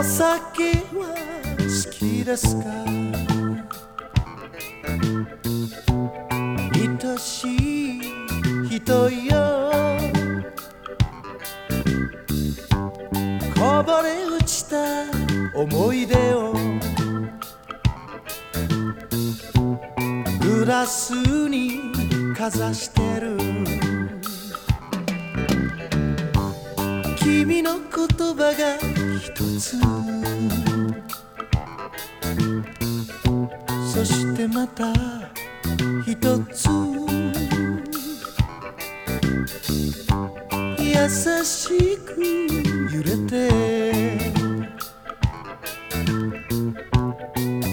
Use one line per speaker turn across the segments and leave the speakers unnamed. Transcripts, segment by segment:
お酒は好きですか？愛しい人よ。こぼれ落ちた思い出を。グラスにかざしてる。君の言葉が一つ。そしてまた一つ。優しく揺れて。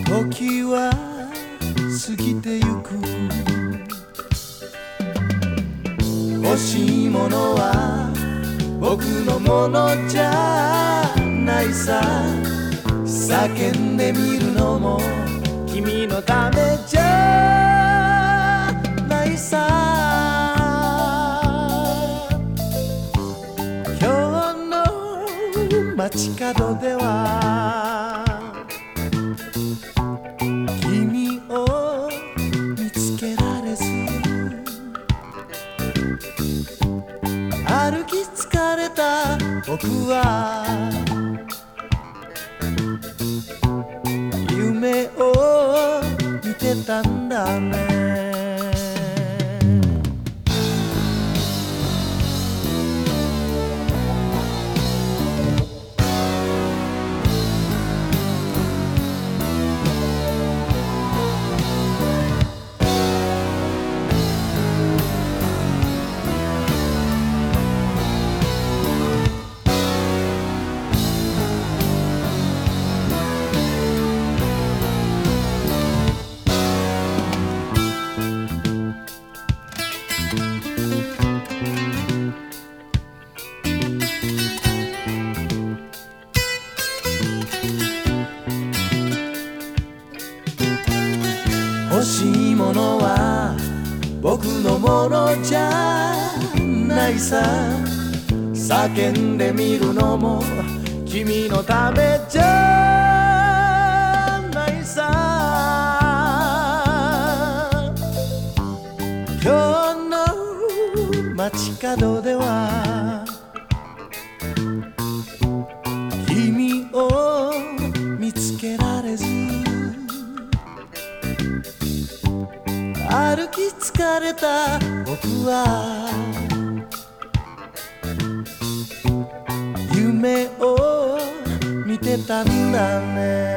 時は過ぎてゆく。欲しいものは僕のものじゃ。ないさ。叫んでみるのも君のためじゃ。ないさ。今日の街角では君を見つけられず歩き疲れた僕は見てたものは僕のものじゃないさ。叫んでみるのも君のためじゃないさ。今日の街角ではき疲れた僕は。夢を見てたんだね。